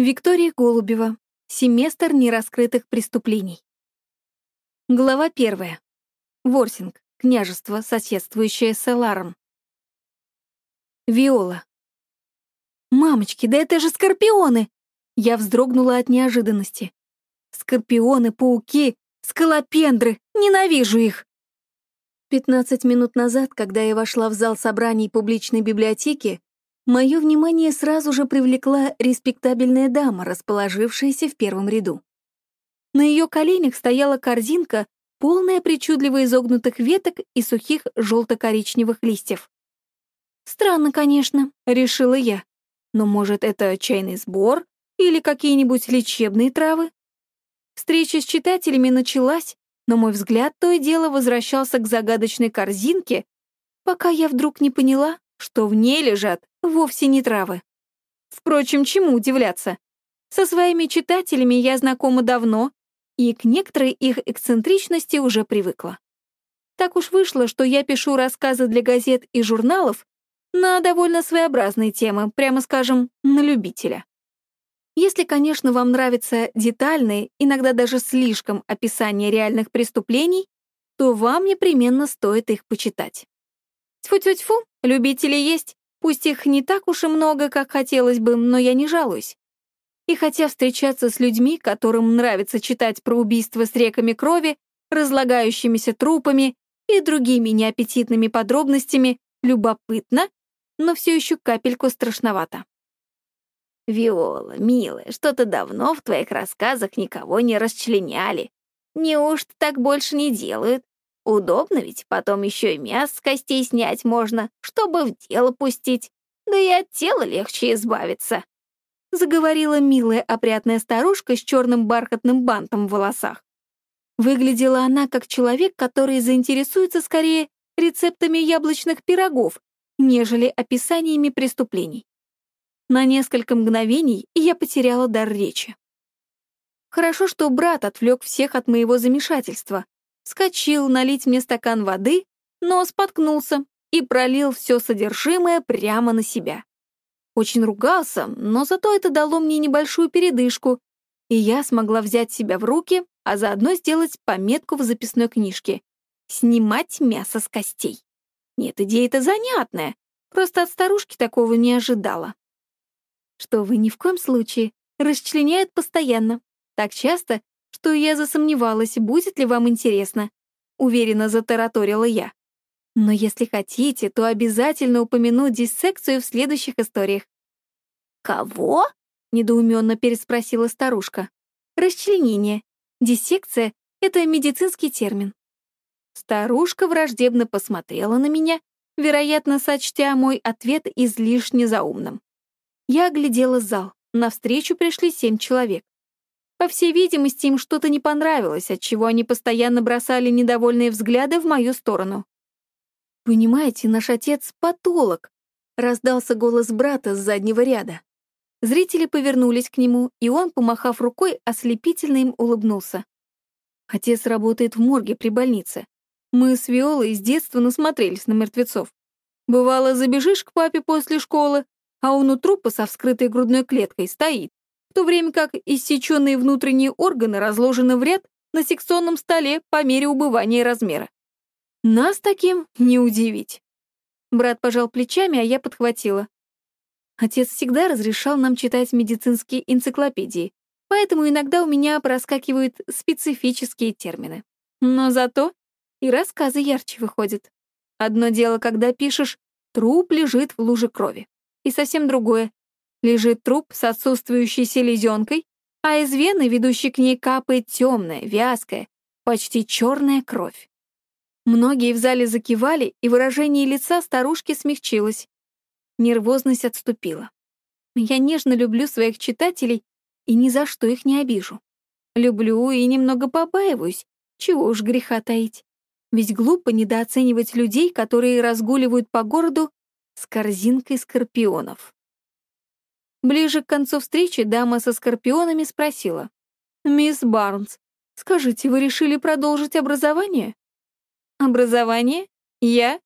Виктория Голубева. Семестр нераскрытых преступлений. Глава первая. Ворсинг. Княжество, соседствующее с Эларом. Виола. «Мамочки, да это же скорпионы!» Я вздрогнула от неожиданности. «Скорпионы, пауки, скалопендры! Ненавижу их!» Пятнадцать минут назад, когда я вошла в зал собраний публичной библиотеки, Мое внимание сразу же привлекла респектабельная дама, расположившаяся в первом ряду. На ее коленях стояла корзинка, полная причудливо изогнутых веток и сухих желто-коричневых листьев. «Странно, конечно», — решила я. «Но, может, это чайный сбор или какие-нибудь лечебные травы?» Встреча с читателями началась, но мой взгляд то и дело возвращался к загадочной корзинке, пока я вдруг не поняла, что в ней лежат вовсе не травы. Впрочем, чему удивляться? Со своими читателями я знакома давно, и к некоторой их эксцентричности уже привыкла. Так уж вышло, что я пишу рассказы для газет и журналов на довольно своеобразные темы, прямо скажем, на любителя. Если, конечно, вам нравятся детальные, иногда даже слишком описания реальных преступлений, то вам непременно стоит их почитать. Тьфу-тьфу-тьфу, любители есть. Пусть их не так уж и много, как хотелось бы, но я не жалуюсь. И хотя встречаться с людьми, которым нравится читать про убийства с реками крови, разлагающимися трупами и другими неаппетитными подробностями, любопытно, но все еще капельку страшновато. «Виола, милая, что-то давно в твоих рассказах никого не расчленяли. Неужто так больше не делают? Удобно ведь, потом еще и мясо с костей снять можно, чтобы в дело пустить. Да и от тела легче избавиться. Заговорила милая опрятная старушка с черным бархатным бантом в волосах. Выглядела она как человек, который заинтересуется скорее рецептами яблочных пирогов, нежели описаниями преступлений. На несколько мгновений я потеряла дар речи. Хорошо, что брат отвлек всех от моего замешательства, вскочил налить мне стакан воды, но споткнулся и пролил все содержимое прямо на себя. Очень ругался, но зато это дало мне небольшую передышку, и я смогла взять себя в руки, а заодно сделать пометку в записной книжке «Снимать мясо с костей». Нет, идея-то занятная, просто от старушки такого не ожидала. Что вы ни в коем случае расчленяют постоянно, так часто, что я засомневалась, будет ли вам интересно. Уверенно затараторила я. Но если хотите, то обязательно упомяну диссекцию в следующих историях. «Кого?» — недоуменно переспросила старушка. «Расчленение. Диссекция — это медицинский термин». Старушка враждебно посмотрела на меня, вероятно, сочтя мой ответ излишне заумным. Я оглядела зал. Навстречу пришли семь человек. По всей видимости, им что-то не понравилось, отчего они постоянно бросали недовольные взгляды в мою сторону. «Понимаете, наш отец — патолог», — раздался голос брата с заднего ряда. Зрители повернулись к нему, и он, помахав рукой, ослепительно им улыбнулся. Отец работает в морге при больнице. Мы с Виолой с детства насмотрелись на мертвецов. Бывало, забежишь к папе после школы, а он у трупа со вскрытой грудной клеткой стоит, то время как иссеченные внутренние органы разложены в ряд на секционном столе по мере убывания размера. Нас таким не удивить. Брат пожал плечами, а я подхватила. Отец всегда разрешал нам читать медицинские энциклопедии, поэтому иногда у меня проскакивают специфические термины. Но зато и рассказы ярче выходят. Одно дело, когда пишешь «труп лежит в луже крови», и совсем другое Лежит труп с отсутствующей селезенкой, а из вены, ведущей к ней, капает темная, вязкая, почти черная кровь. Многие в зале закивали, и выражение лица старушки смягчилось. Нервозность отступила. Я нежно люблю своих читателей и ни за что их не обижу. Люблю и немного побаиваюсь, чего уж греха таить. Ведь глупо недооценивать людей, которые разгуливают по городу с корзинкой скорпионов. Ближе к концу встречи дама со скорпионами спросила. «Мисс Барнс, скажите, вы решили продолжить образование?» «Образование? Я?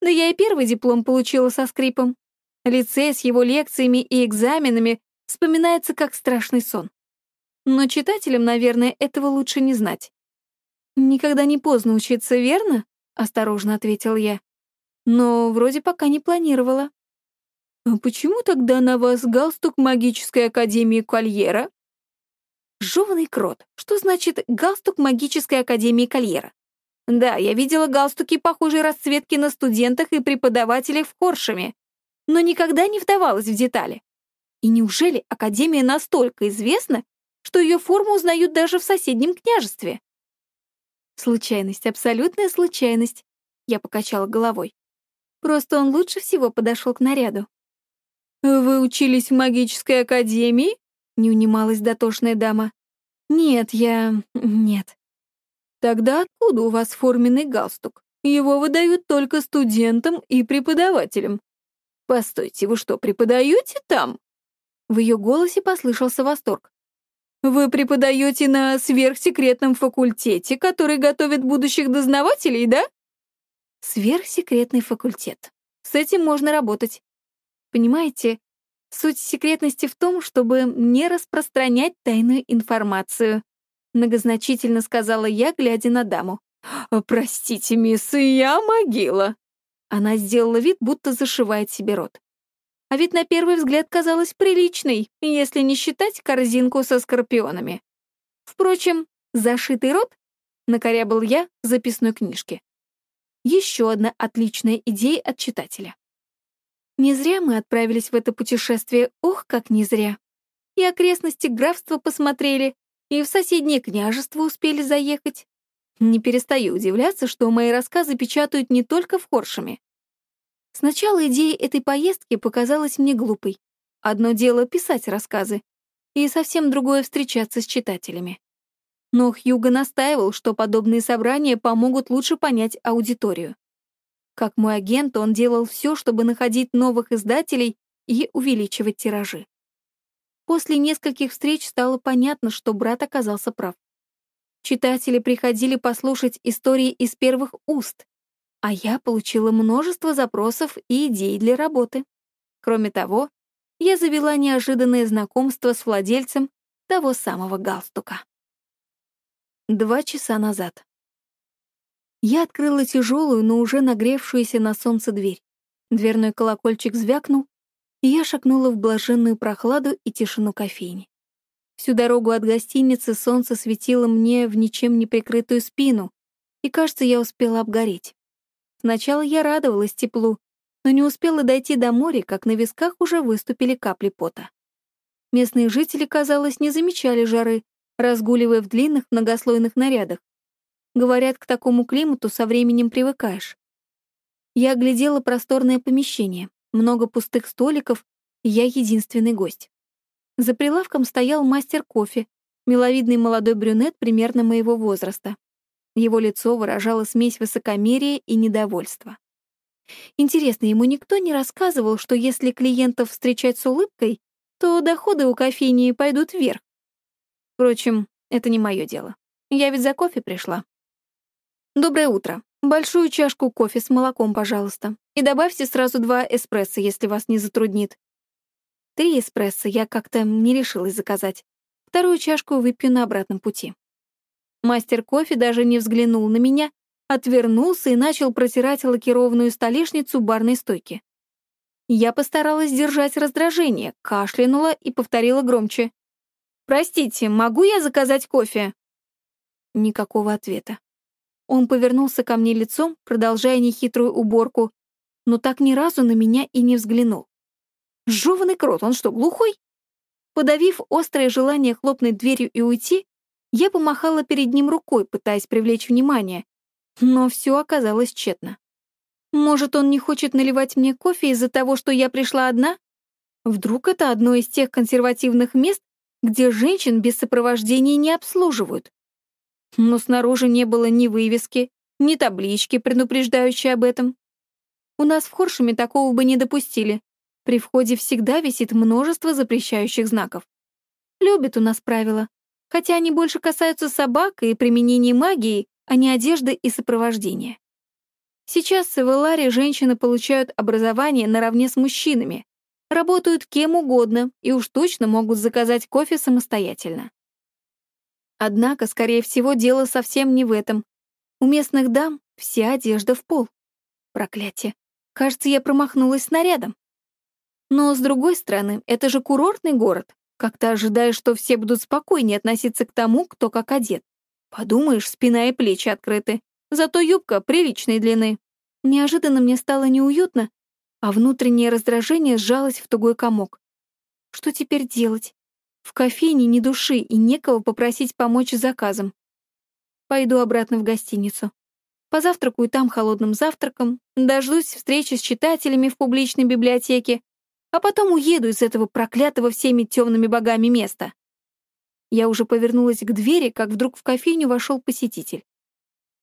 Да я и первый диплом получила со скрипом. Лицей с его лекциями и экзаменами вспоминается как страшный сон. Но читателям, наверное, этого лучше не знать. «Никогда не поздно учиться, верно?» — осторожно ответил я. «Но вроде пока не планировала». «А почему тогда на вас галстук магической академии Кольера?» «Жеванный крот. Что значит галстук магической академии Кольера?» «Да, я видела галстуки похожей расцветки на студентах и преподавателях в Хоршеме, но никогда не вдавалась в детали. И неужели Академия настолько известна, что ее форму узнают даже в соседнем княжестве?» «Случайность, абсолютная случайность», — я покачала головой. «Просто он лучше всего подошел к наряду». «Вы учились в магической академии?» — не унималась дотошная дама. «Нет, я... нет». «Тогда откуда у вас форменный галстук? Его выдают только студентам и преподавателям». «Постойте, вы что, преподаете там?» В ее голосе послышался восторг. «Вы преподаете на сверхсекретном факультете, который готовит будущих дознавателей, да?» «Сверхсекретный факультет. С этим можно работать. Понимаете, суть секретности в том, чтобы не распространять тайную информацию», многозначительно сказала я, глядя на даму. «Простите, мисс, я могила». Она сделала вид, будто зашивает себе рот. А ведь на первый взгляд казалась приличной, если не считать корзинку со скорпионами. Впрочем, зашитый рот накорябал я в записной книжке. Еще одна отличная идея от читателя. Не зря мы отправились в это путешествие, ох, как не зря. И окрестности графства посмотрели, и в соседнее княжество успели заехать. Не перестаю удивляться, что мои рассказы печатают не только в Хоршеме. Сначала идея этой поездки показалась мне глупой. Одно дело писать рассказы, и совсем другое — встречаться с читателями. Но Хьюго настаивал, что подобные собрания помогут лучше понять аудиторию. Как мой агент, он делал все, чтобы находить новых издателей и увеличивать тиражи. После нескольких встреч стало понятно, что брат оказался прав. Читатели приходили послушать истории из первых уст, а я получила множество запросов и идей для работы. Кроме того, я завела неожиданное знакомство с владельцем того самого галстука. Два часа назад. Я открыла тяжелую, но уже нагревшуюся на солнце дверь. Дверной колокольчик звякнул, и я шагнула в блаженную прохладу и тишину кофейни. Всю дорогу от гостиницы солнце светило мне в ничем не прикрытую спину, и, кажется, я успела обгореть. Сначала я радовалась теплу, но не успела дойти до моря, как на висках уже выступили капли пота. Местные жители, казалось, не замечали жары, разгуливая в длинных многослойных нарядах, Говорят, к такому климату со временем привыкаешь. Я оглядела просторное помещение, много пустых столиков, я единственный гость. За прилавком стоял мастер кофе, миловидный молодой брюнет примерно моего возраста. Его лицо выражало смесь высокомерия и недовольства. Интересно, ему никто не рассказывал, что если клиентов встречать с улыбкой, то доходы у кофейни пойдут вверх. Впрочем, это не мое дело. Я ведь за кофе пришла. «Доброе утро. Большую чашку кофе с молоком, пожалуйста. И добавьте сразу два эспрессо, если вас не затруднит». Три эспрессо я как-то не решилась заказать. Вторую чашку выпью на обратном пути. Мастер кофе даже не взглянул на меня, отвернулся и начал протирать лакированную столешницу барной стойки. Я постаралась держать раздражение, кашлянула и повторила громче. «Простите, могу я заказать кофе?» Никакого ответа. Он повернулся ко мне лицом, продолжая нехитрую уборку, но так ни разу на меня и не взглянул. Жёванный крот, он что, глухой? Подавив острое желание хлопнуть дверью и уйти, я помахала перед ним рукой, пытаясь привлечь внимание, но все оказалось тщетно. Может, он не хочет наливать мне кофе из-за того, что я пришла одна? Вдруг это одно из тех консервативных мест, где женщин без сопровождения не обслуживают? Но снаружи не было ни вывески, ни таблички, предупреждающей об этом. У нас в Хоршеме такого бы не допустили. При входе всегда висит множество запрещающих знаков. Любят у нас правила, хотя они больше касаются собак и применения магии, а не одежды и сопровождения. Сейчас в Эвеларе женщины получают образование наравне с мужчинами, работают кем угодно и уж точно могут заказать кофе самостоятельно. Однако, скорее всего, дело совсем не в этом. У местных дам вся одежда в пол. Проклятие. Кажется, я промахнулась снарядом. Но, с другой стороны, это же курортный город. Как-то ожидаешь, что все будут спокойнее относиться к тому, кто как одет. Подумаешь, спина и плечи открыты. Зато юбка приличной длины. Неожиданно мне стало неуютно, а внутреннее раздражение сжалось в тугой комок. Что теперь делать? В кофейне ни души и некого попросить помочь с заказом. Пойду обратно в гостиницу. Позавтракаю там холодным завтраком, дождусь встречи с читателями в публичной библиотеке, а потом уеду из этого проклятого всеми темными богами места. Я уже повернулась к двери, как вдруг в кофейню вошел посетитель.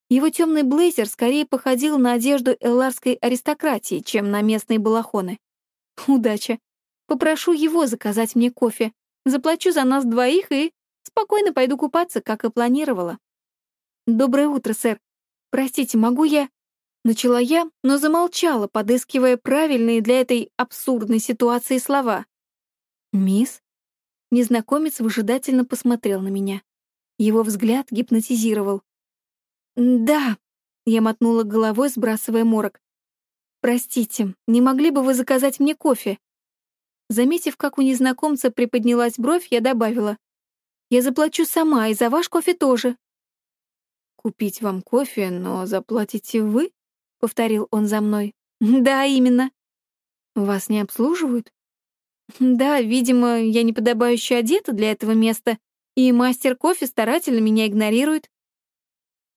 Его темный блейзер скорее походил на одежду элларской аристократии, чем на местные балахоны. Удача. Попрошу его заказать мне кофе, заплачу за нас двоих и спокойно пойду купаться, как и планировала. «Доброе утро, сэр. Простите, могу я...» Начала я, но замолчала, подыскивая правильные для этой абсурдной ситуации слова. «Мисс?» Незнакомец выжидательно посмотрел на меня. Его взгляд гипнотизировал. «Да», — я мотнула головой, сбрасывая морок. «Простите, не могли бы вы заказать мне кофе?» Заметив, как у незнакомца приподнялась бровь, я добавила. «Я заплачу сама, и за ваш кофе тоже». «Купить вам кофе, но заплатите вы?» — повторил он за мной. «Да, именно». «Вас не обслуживают?» «Да, видимо, я неподобающе одета для этого места, и мастер кофе старательно меня игнорирует».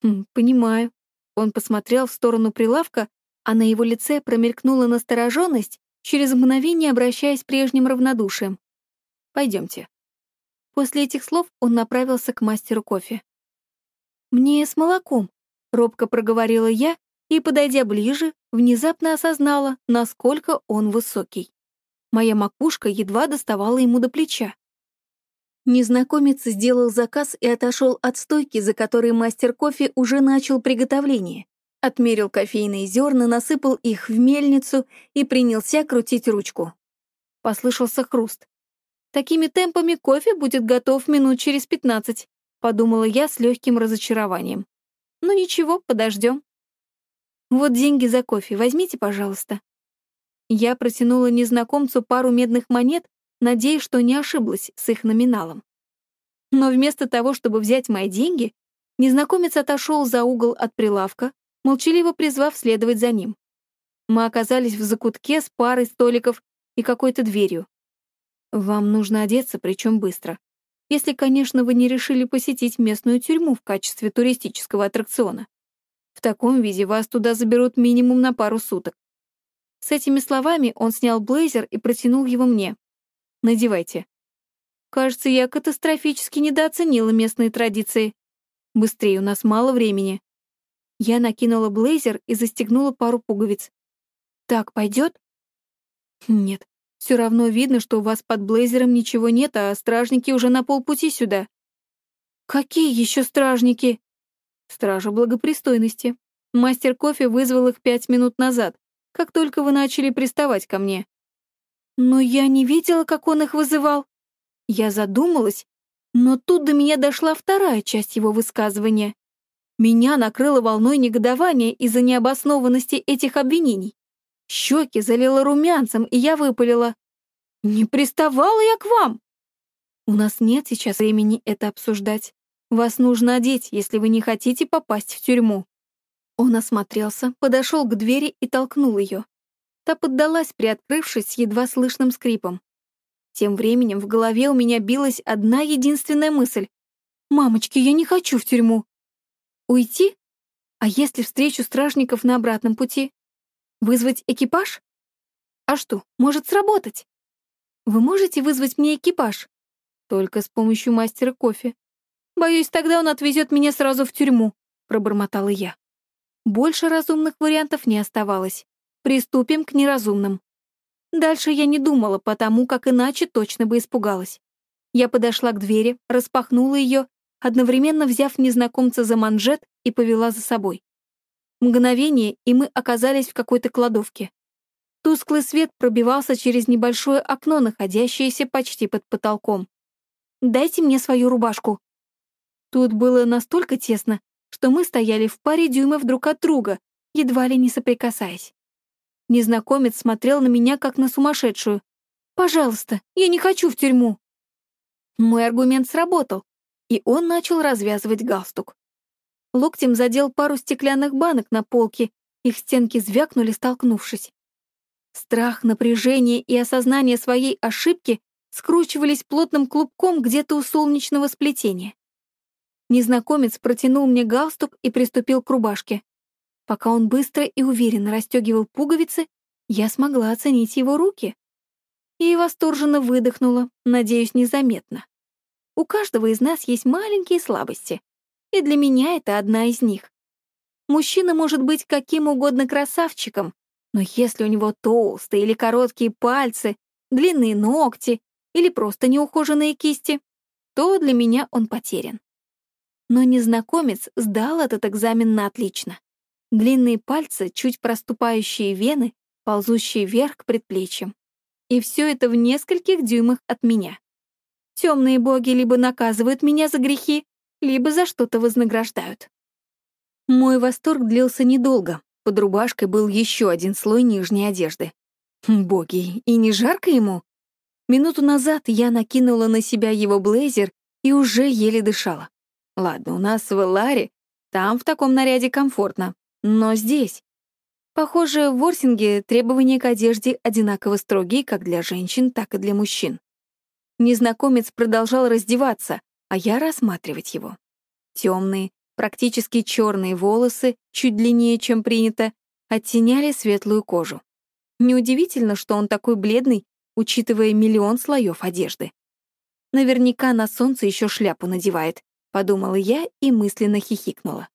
«Хм, «Понимаю». Он посмотрел в сторону прилавка, а на его лице промелькнула настороженность, через мгновение обращаясь прежним равнодушием. Пойдемте. После этих слов он направился к мастеру кофе. «Мне с молоком», — робко проговорила я и, подойдя ближе, внезапно осознала, насколько он высокий. Моя макушка едва доставала ему до плеча. Незнакомец сделал заказ и отошел от стойки, за которой мастер кофе уже начал приготовление. Отмерил кофейные зерна, насыпал их в мельницу и принялся крутить ручку. Послышался хруст. «Такими темпами кофе будет готов минут через пятнадцать», подумала я с легким разочарованием. «Ну ничего, подождем». «Вот деньги за кофе, возьмите, пожалуйста». Я протянула незнакомцу пару медных монет, надеясь, что не ошиблась с их номиналом. Но вместо того, чтобы взять мои деньги, незнакомец отошел за угол от прилавка, молчаливо призвав следовать за ним. Мы оказались в закутке с парой столиков и какой-то дверью. Вам нужно одеться, причем быстро. Если, конечно, вы не решили посетить местную тюрьму в качестве туристического аттракциона. В таком виде вас туда заберут минимум на пару суток. С этими словами он снял блейзер и протянул его мне. «Надевайте». Кажется, я катастрофически недооценила местные традиции. Быстрее, у нас мало времени. Я накинула блейзер и застегнула пару пуговиц. «Так пойдет?» «Нет, все равно видно, что у вас под блейзером ничего нет, а стражники уже на полпути сюда». «Какие еще стражники?» Стража благопристойности. Мастер кофе вызвал их пять минут назад, как только вы начали приставать ко мне. Но я не видела, как он их вызывал. Я задумалась, но тут до меня дошла вторая часть его высказывания. Меня накрыло волной негодования из-за необоснованности этих обвинений. Щеки залило румянцем, и я выпалила. «Не приставала я к вам!» «У нас нет сейчас времени это обсуждать. Вас нужно одеть, если вы не хотите попасть в тюрьму». Он осмотрелся, подошел к двери и толкнул ее. Та поддалась, приоткрывшись с едва слышным скрипом. Тем временем в голове у меня билась одна единственная мысль. «Мамочки, я не хочу в тюрьму!» «Уйти? А если встречу стражников на обратном пути? Вызвать экипаж? А что, может сработать? Вы можете вызвать мне экипаж? Только с помощью мастера кофе. Боюсь, тогда он отвезет меня сразу в тюрьму», — пробормотала я. Больше разумных вариантов не оставалось. Приступим к неразумным. Дальше я не думала, потому как иначе точно бы испугалась. Я подошла к двери, распахнула ее, одновременно взяв незнакомца за манжет и повела за собой. Мгновение, и мы оказались в какой-то кладовке. Тусклый свет пробивался через небольшое окно, находящееся почти под потолком. «Дайте мне свою рубашку». Тут было настолько тесно, что мы стояли в паре дюймов друг от друга, едва ли не соприкасаясь. Незнакомец смотрел на меня, как на сумасшедшую. «Пожалуйста, я не хочу в тюрьму». Мой аргумент сработал, и он начал развязывать галстук. Локтем задел пару стеклянных банок на полке, их стенки звякнули, столкнувшись. Страх, напряжение и осознание своей ошибки скручивались плотным клубком где-то у солнечного сплетения. Незнакомец протянул мне галстук и приступил к рубашке. Пока он быстро и уверенно расстегивал пуговицы, я смогла оценить его руки. И восторженно выдохнула, надеюсь, незаметно. У каждого из нас есть маленькие слабости, и для меня это одна из них. Мужчина может быть каким угодно красавчиком, но если у него толстые или короткие пальцы, длинные ногти или просто неухоженные кисти, то для меня он потерян. Но незнакомец сдал этот экзамен на отлично. Длинные пальцы, чуть проступающие вены, ползущие вверх к предплечьям. И все это в нескольких дюймах от меня. Темные боги либо наказывают меня за грехи, либо за что-то вознаграждают. Мой восторг длился недолго. Под рубашкой был еще один слой нижней одежды. Боги, и не жарко ему? Минуту назад я накинула на себя его блейзер и уже еле дышала. Ладно, у нас в Эларе, там в таком наряде комфортно, но здесь... Похоже, в Ворсинге требования к одежде одинаково строгие как для женщин, так и для мужчин. Незнакомец продолжал раздеваться, а я рассматривать его. Темные, практически черные волосы, чуть длиннее, чем принято, оттеняли светлую кожу. Неудивительно, что он такой бледный, учитывая миллион слоев одежды. Наверняка на солнце еще шляпу надевает, подумала я и мысленно хихикнула.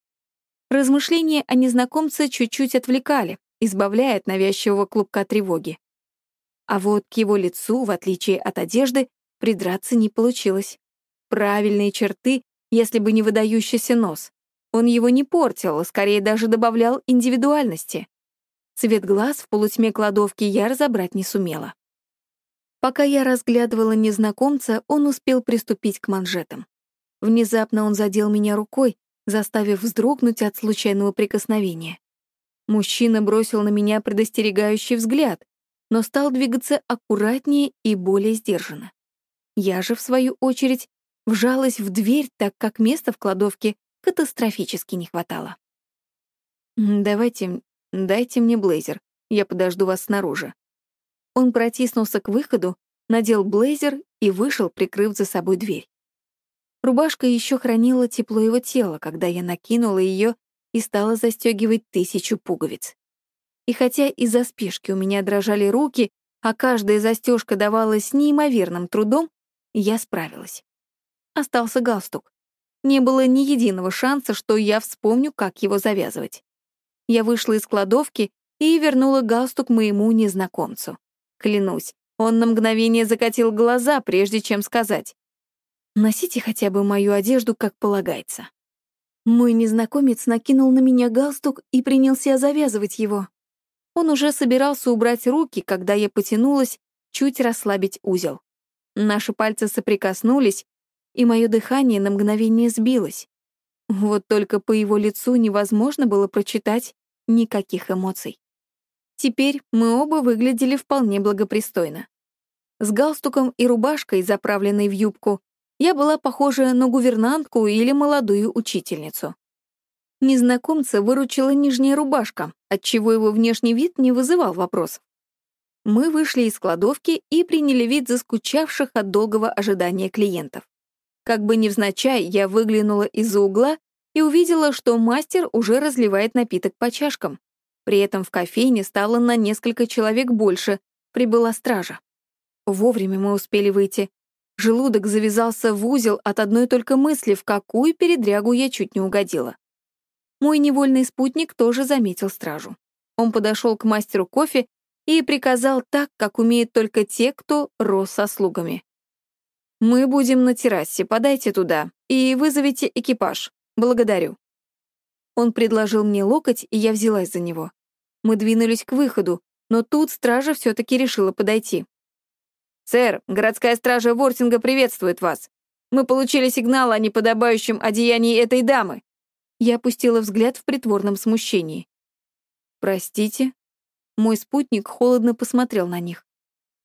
Размышления о незнакомце чуть-чуть отвлекали, избавляя от навязчивого клубка тревоги. А вот к его лицу, в отличие от одежды, придраться не получилось правильные черты, если бы не выдающийся нос. Он его не портил, а скорее даже добавлял индивидуальности. Цвет глаз в полутьме кладовки я разобрать не сумела. Пока я разглядывала незнакомца, он успел приступить к манжетам. Внезапно он задел меня рукой, заставив вздрогнуть от случайного прикосновения. Мужчина бросил на меня предостерегающий взгляд, но стал двигаться аккуратнее и более сдержанно. Я же, в свою очередь, вжалась в дверь, так как места в кладовке катастрофически не хватало. «Давайте, дайте мне блейзер, я подожду вас снаружи». Он протиснулся к выходу, надел блейзер и вышел, прикрыв за собой дверь. Рубашка еще хранила тепло его тела, когда я накинула ее и стала застегивать тысячу пуговиц. И хотя из-за спешки у меня дрожали руки, а каждая застежка давалась неимоверным трудом, я справилась остался галстук. Не было ни единого шанса, что я вспомню, как его завязывать. Я вышла из кладовки и вернула галстук моему незнакомцу. Клянусь, он на мгновение закатил глаза, прежде чем сказать. «Носите хотя бы мою одежду, как полагается». Мой незнакомец накинул на меня галстук и принялся завязывать его. Он уже собирался убрать руки, когда я потянулась, чуть расслабить узел. Наши пальцы соприкоснулись, и мое дыхание на мгновение сбилось. Вот только по его лицу невозможно было прочитать никаких эмоций. Теперь мы оба выглядели вполне благопристойно. С галстуком и рубашкой, заправленной в юбку, я была похожа на гувернантку или молодую учительницу. Незнакомца выручила нижняя рубашка, отчего его внешний вид не вызывал вопросов. Мы вышли из кладовки и приняли вид заскучавших от долгого ожидания клиентов. Как бы невзначай, я выглянула из-за угла и увидела, что мастер уже разливает напиток по чашкам. При этом в кофейне стало на несколько человек больше, прибыла стража. Вовремя мы успели выйти. Желудок завязался в узел от одной только мысли, в какую передрягу я чуть не угодила. Мой невольный спутник тоже заметил стражу. Он подошел к мастеру кофе и приказал так, как умеют только те, кто рос со слугами. «Мы будем на террасе, подайте туда и вызовите экипаж. Благодарю». Он предложил мне локоть, и я взялась за него. Мы двинулись к выходу, Но тут стража все-таки решила подойти. «Сэр, городская стража Вортинга приветствует вас. Мы получили сигнал о неподобающем одеянии этой дамы». Я опустила взгляд в притворном смущении. «Простите?» Мой спутник холодно посмотрел на них.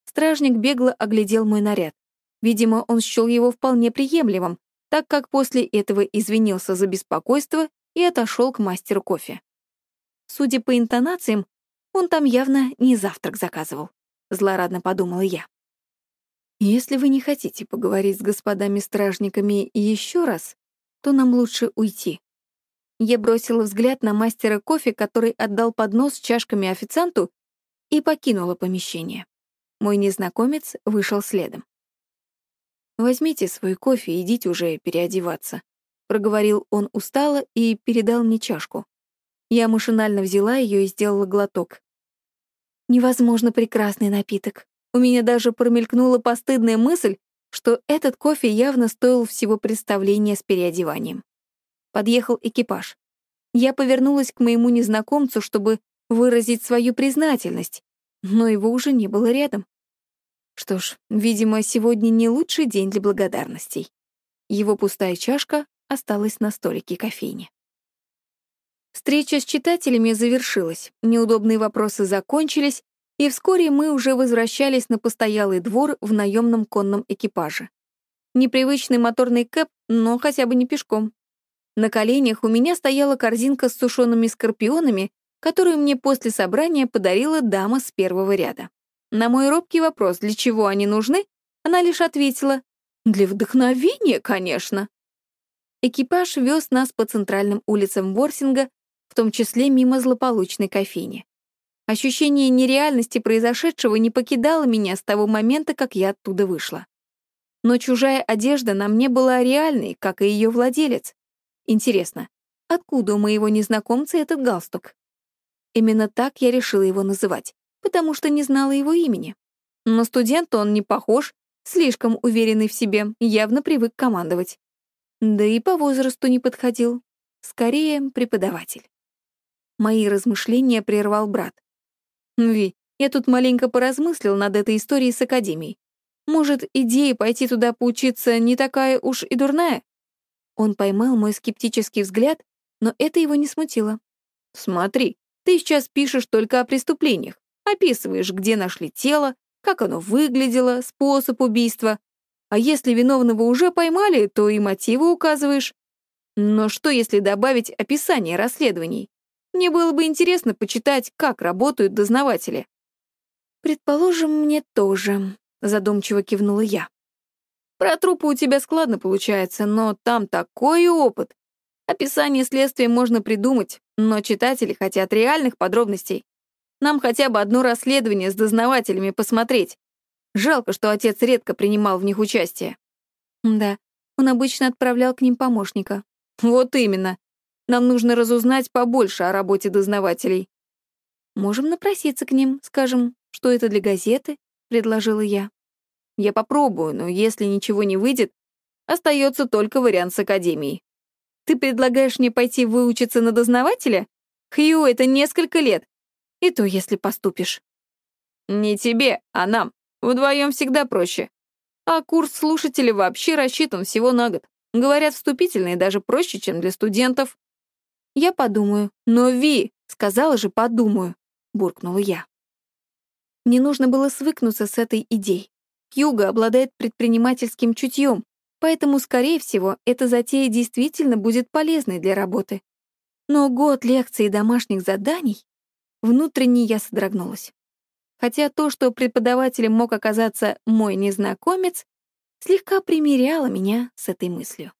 Стражник бегло оглядел мой наряд. Видимо, он счел его вполне приемлемым, так как после этого извинился за беспокойство и отошел к мастеру кофе. Судя по интонациям, он там явно не завтрак заказывал, злорадно подумала я. Если вы не хотите поговорить с господами-стражниками еще раз, то нам лучше уйти. Я бросила взгляд на мастера кофе, который отдал поднос с чашками официанту, и покинула помещение. Мой незнакомец вышел следом. «Возьмите свой кофе и идите уже переодеваться», — проговорил он устало и передал мне чашку. Я машинально взяла ее и сделала глоток. Невозможно прекрасный напиток. У меня даже промелькнула постыдная мысль, что этот кофе явно стоил всего представления с переодеванием. Подъехал экипаж. Я повернулась к моему незнакомцу, чтобы выразить свою признательность, но его уже не было рядом. Что ж, видимо, сегодня не лучший день для благодарностей. Его пустая чашка осталась на столике кофейни. Встреча с читателями завершилась, неудобные вопросы закончились, и вскоре мы уже возвращались на постоялый двор в наемном конном экипаже. Непривычный моторный кэп, но хотя бы не пешком. На коленях у меня стояла корзинка с сушеными скорпионами, которую мне после собрания подарила дама с первого ряда. На мой робкий вопрос, для чего они нужны, она лишь ответила, «Для вдохновения, конечно». Экипаж вез нас по центральным улицам Ворсинга, в том числе мимо злополучной кофейни. Ощущение нереальности произошедшего не покидало меня с того момента, как я оттуда вышла. Но чужая одежда на мне была реальной, как и ее владелец. Интересно, откуда у моего незнакомца этот галстук? Именно так я решила его называть, потому что не знала его имени. Но студент он не похож, слишком уверенный в себе, явно привык командовать. Да и по возрасту не подходил. Скорее, преподаватель. Мои размышления прервал брат. Ви, я тут маленько поразмыслил над этой историей с Академией. Может, идея пойти туда поучиться не такая уж и дурная? Он поймал мой скептический взгляд, но это его не смутило. Смотри, ты сейчас пишешь только о преступлениях, описываешь, где нашли тело, как оно выглядело, способ убийства. А если виновного уже поймали, то и мотивы указываешь. Но что, если добавить описание расследований? Мне было бы интересно почитать, как работают дознаватели. Предположим, мне тоже, задумчиво кивнула я. Про трупы у тебя складно получается, но там такой опыт. Описание следствия можно придумать, но читатели хотят реальных подробностей. Нам хотя бы одно расследование с дознавателями посмотреть. Жалко, что отец редко принимал в них участие. Да, он обычно отправлял к ним помощника. Вот именно. Нам нужно разузнать побольше о работе дознавателей. Можем напроситься к ним, скажем, что это для газеты, предложила я. Я попробую, но если ничего не выйдет, остается только вариант с академией. Ты предлагаешь мне пойти выучиться на дознавателя? Хью, это несколько лет. И то, если поступишь. Не тебе, а нам. Вдвоем всегда проще. А курс слушателей вообще рассчитан всего на год. Говорят, вступительные даже проще, чем для студентов. Я подумаю. Но, Ви, сказала же, подумаю, буркнула я. Мне нужно было свыкнуться с этой идеей. Юга обладает предпринимательским чутьем, поэтому, скорее всего, эта затея действительно будет полезной для работы. Но год лекций и домашних заданий... Внутренне я содрогнулась. Хотя то, что преподавателем мог оказаться мой незнакомец, слегка примеряло меня с этой мыслью.